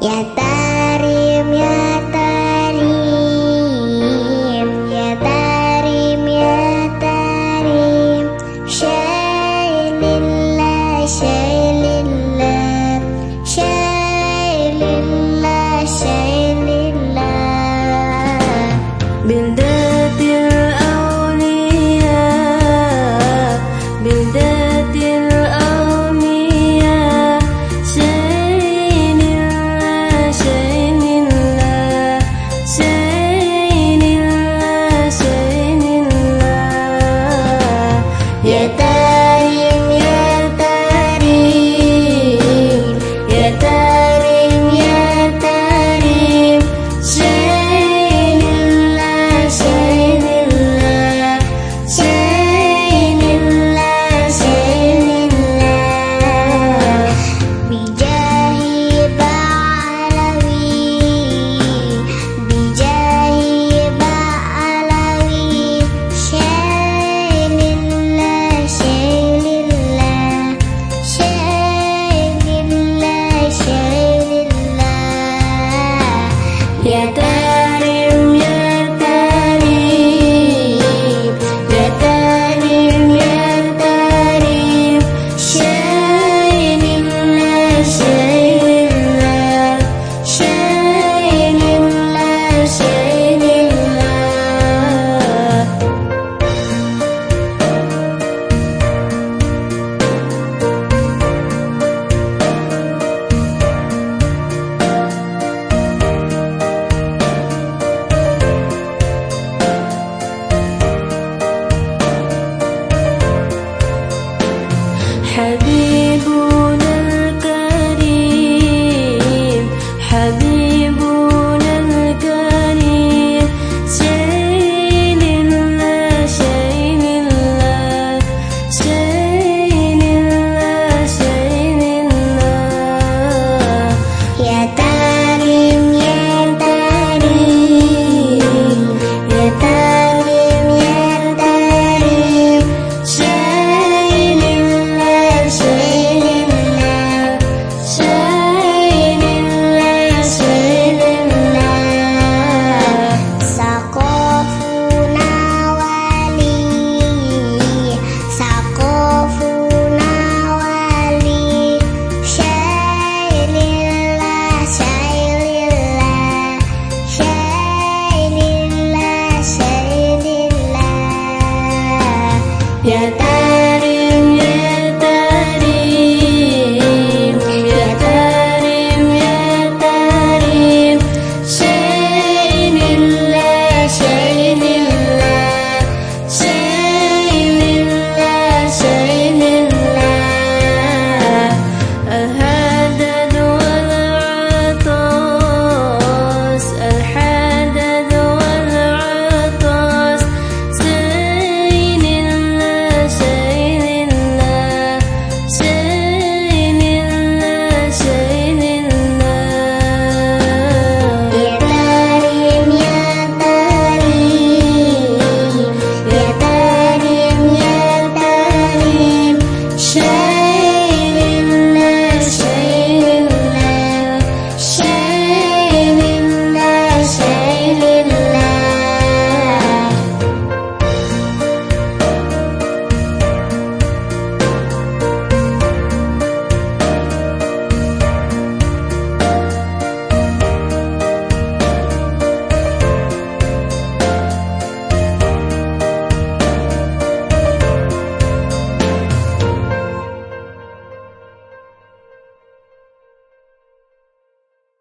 act